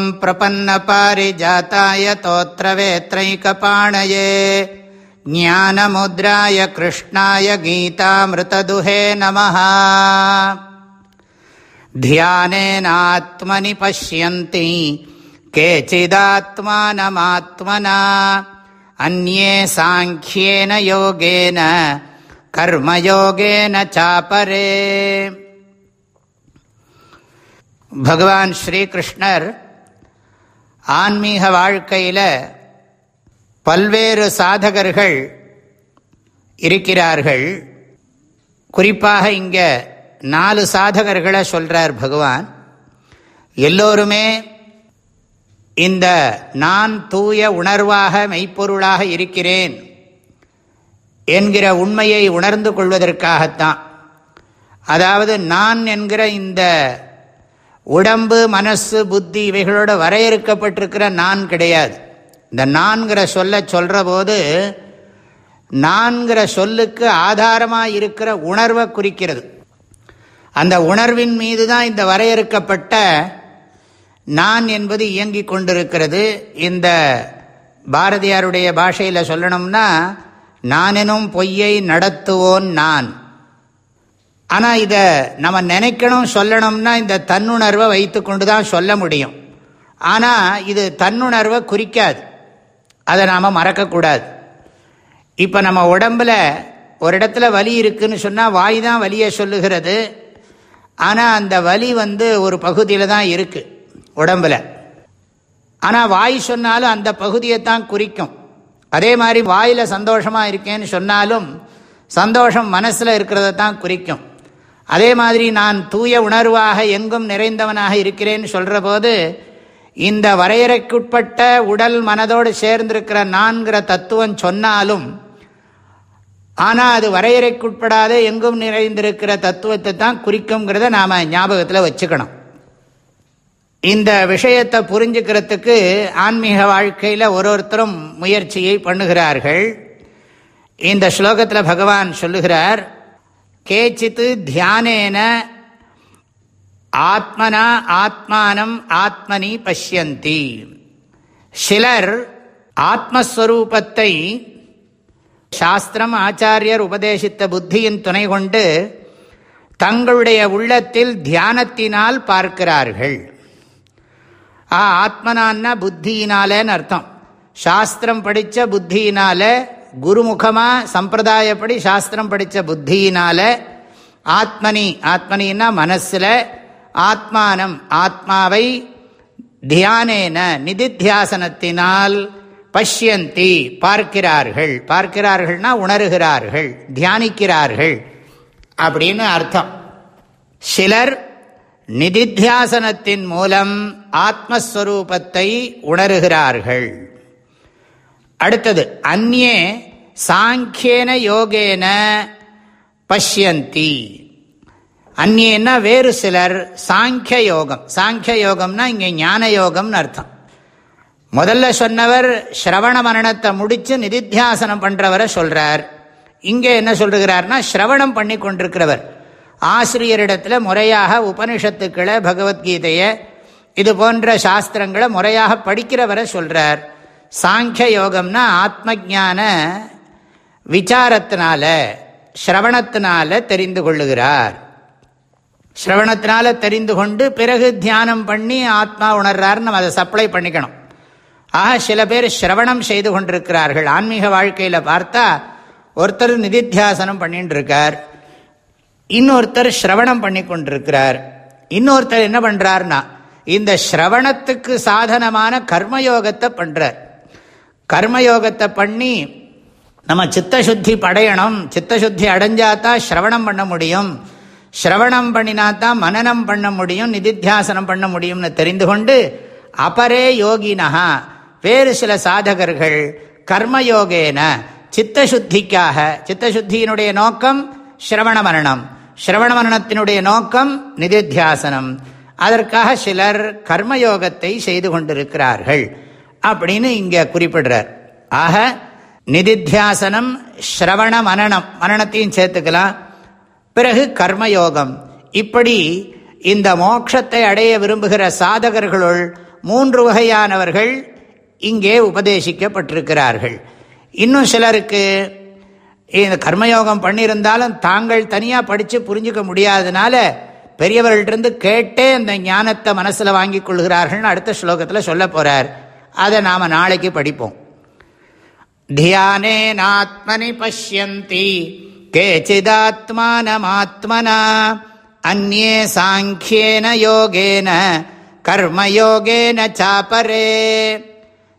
ॐ प्रपन्नपारिजाताय तोत्रवेत्रैकपाणये। ज्ञानमुद्राय कृष्णाय गीतामृतदुहे नमः। ध्यानेनात्मनि पश्यन्ति, केचिदात्मानमात्मना, अन्ये साङ्ख्येन योगेन, कर्मयोगेन चापरे। भगवान् श्रीकृष्णर् ஆன்மீக வாழ்க்கையில் பல்வேறு சாதகர்கள் இருக்கிறார்கள். குறிப்பாக இங்கே நாலு சாதகர்களை சொல்கிறார் பகவான். எல்லோருமே இந்த நான் தூய உணர்வாக மெய்ப்பொருளாக இருக்கிறேன் என்கிற உண்மையை உணர்ந்து கொள்வதற்காகத்தான். அதாவது நான் என்கிற இந்த உடம்பு மனசு புத்தி இவைகளோட வரையறுக்கப்பட்டிருக்கிற நான் கிடையாது. இந்த நான்கிற சொல்ல சொல்கிற போது நான்கிற சொல்லுக்கு ஆதாரமாக இருக்கிற உணர்வை குறிக்கிறது. அந்த உணர்வின் மீது தான் இந்த வரையறுக்கப்பட்ட நான் என்பது இயங்கிக் கொண்டிருக்கிறது. இந்த பாரதியாருடைய பாஷையில் சொல்லணும்னா நானெனும் பொய்யை நடத்துவோன் நான். ஆனால் இதை நம்ம நினைக்கணும் சொல்லணும்னா இந்த தன்னுணர்வை வைத்து கொண்டு தான் சொல்ல முடியும். ஆனால் இது தன்னுணர்வை குறிக்காது. அதை நாம் மறக்கக்கூடாது. இப்போ நம்ம உடம்பில் ஒரு இடத்துல வலி இருக்குதுன்னு சொன்னால் வாய் தான் வலியை சொல்லுகிறது. ஆனால் அந்த வலி வந்து ஒரு பகுதியில் தான் இருக்குது உடம்பில். ஆனால் வாய் சொன்னாலும் அந்த பகுதியை தான் குறிக்கும். அதே மாதிரி வாயில் சந்தோஷமாக இருக்கேன்னு சொன்னாலும் சந்தோஷம் மனசில் இருக்கிறத தான் குறிக்கும். அதே மாதிரி நான் தூய உணர்வாக எங்கும் நிறைந்தவனாக இருக்கிறேன்னு சொல்கிற போது இந்த வரையறைக்குட்பட்ட உடல் மனதோடு சேர்ந்திருக்கிற நான்கிற தத்துவம் சொன்னாலும் ஆனால் அது வரையறைக்குட்படாத எங்கும் நிறைந்திருக்கிற தத்துவத்தை தான் குறிக்குங்கிறத நாம் ஞாபகத்தில் வச்சுக்கணும். இந்த விஷயத்தை புரிஞ்சுக்கிறதுக்கு ஆன்மீக வாழ்க்கையில் ஒரு ஒருத்தரும் முயற்சியை பண்ணுகிறார்கள். இந்த ஸ்லோகத்தில் பகவான் சொல்லுகிறார் கேச்சித்து தியானேன ஆத்மனா ஆத்மானம் ஆத்மனி பஷ்யந்தி சிலர் ஆத்மஸ்வரூபத்தை சாஸ்திரம் ஆச்சாரியர் உபதேசித்த புத்தியின் துணை கொண்டு தங்களுடைய உள்ளத்தில் தியானத்தினால் பார்க்கிறார்கள்। ஆ ஆத்மனான்னா புத்தியினாலேன்னு அர்த்தம்। சாஸ்திரம் படித்த புத்தியினால குருமுகமாக சம்பிரதாயப்படி சாஸ்திரம் படித்த புத்தியினால ஆத்மனி ஆத்மனின்னா மனசில் ஆத்மானம் ஆத்மாவை தியானேன நிதித்தியாசனத்தினால் பஷ்யந்தி பார்க்கிறார்கள். பார்க்கிறார்கள்னா உணர்கிறார்கள் தியானிக்கிறார்கள் அப்படின்னு அர்த்தம். சிலர் நிதித்தியாசனத்தின் மூலம் ஆத்மஸ்வரூபத்தை உணர்கிறார்கள். அடுத்தது அந்நே சாங்கியன யோகேன பஷ்யந்தி. அந்நேன்னா வேறு சிலர் சாங்கிய யோகம். சாங்கிய யோகம்னா இங்கே ஞான யோகம்னு அர்த்தம். முதல்ல சொன்னவர் ஸ்ரவண மரணத்தை முடித்து நிதித்தியாசனம் பண்ணுறவரை சொல்கிறார் இங்கே என்ன சொல்லுகிறார்னா ஸ்ரவணம் பண்ணி கொண்டிருக்கிறவர். ஆசிரியரிடத்தில் முறையாக உபனிஷத்துக்களை பகவத்கீதையை இது போன்ற சாஸ்திரங்களை முறையாக படிக்கிறவரை சொல்கிறார் சாங்கிய யோகம்னா ஆத்ம ஜான விசாரத்தினால ஸ்ரவணத்தினால தெரிந்து கொள்ளுகிறார். ஸ்ரவணத்தினால தெரிந்து கொண்டு பிறகு தியானம் பண்ணி ஆத்மா உணர்றாரு நம்ம அதை சப்ளை பண்ணிக்கணும். ஆக சில பேர் ஸ்ரவணம் செய்து கொண்டிருக்கிறார்கள். ஆன்மீக வாழ்க்கையில் பார்த்தா ஒருத்தர் நிதித்தியாசனம் பண்ணிட்டு இருக்கார். இன்னொருத்தர் ஸ்ரவணம் பண்ணி கொண்டிருக்கிறார். இன்னொருத்தர் என்ன பண்ணுறாருனா இந்த ஸ்ரவணத்துக்கு சாதனமான கர்மயோகத்தை பண்ணுறார் கர்மயோகத்தை பண்ணி நம்ம சித்தசுத்தி படையணும். சித்தசுத்தி அடைஞ்சாதான் ஸ்ரவணம் பண்ண முடியும். ஸ்ரவணம் பண்ணினாத்தான் மனநம் பண்ண முடியும். நிதித்தியாசனம் பண்ண முடியும்னு தெரிந்து கொண்டு அபரே யோகினஹா. வேறு சில சாதகர்கள் கர்மயோகேன சித்தசுத்திக்காக. சித்தசுத்தியினுடைய நோக்கம் ஸ்ரவண மரணம். ஸ்ரவண மரணத்தினுடைய நோக்கம் நிதித்தியாசனம். அதற்காக சிலர் கர்மயோகத்தை செய்து கொண்டிருக்கிறார்கள். அப்படின்னு இங்கே குறிப்பிடுறார். ஆக நிதித்தியாசனம் ஸ்ரவண மனநம் மரணத்தையும் சேர்த்துக்கலாம். பிறகு கர்மயோகம். இப்படி இந்த மோட்சத்தை அடைய விரும்புகிற சாதகர்களுள் மூன்று வகையானவர்கள் இங்கே உபதேசிக்கப்பட்டிருக்கிறார்கள். இன்னும் சிலருக்கு இந்த கர்மயோகம் பண்ணியிருந்தாலும் தாங்கள் தனியாக படித்து புரிஞ்சுக்க முடியாததுனால பெரியவர்கள்ட்டிருந்து கேட்டே அந்த ஞானத்தை மனசில் வாங்கி கொள்கிறார்கள்னு அடுத்த ஸ்லோகத்தில் சொல்ல போகிறார் அதை நாம் நாளைக்கு படிப்போம். தியானேனாத்மனி பசியந்தி கேச்சிதாத்மானமாத்மனா அந்நே சாங்கியேன யோகேன கர்மயோகேன சாப்பரே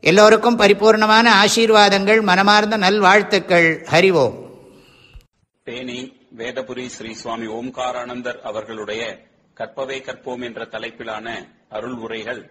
எல்லோருக்கும் பரிபூர்ணமான ஆசீர்வாதங்கள் மனமார்ந்த நல்வாழ்த்துக்கள். ஹரிவோம் தேனி வேதபுரி ஸ்ரீ சுவாமி ஓம்காரானந்தர் அவர்களுடைய கற்பவை கற்போம் என்ற தலைப்பிலான அருள் உரைகள்